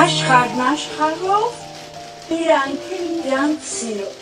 աշխարհն աշխարհով, իրանք իրանք սիրով։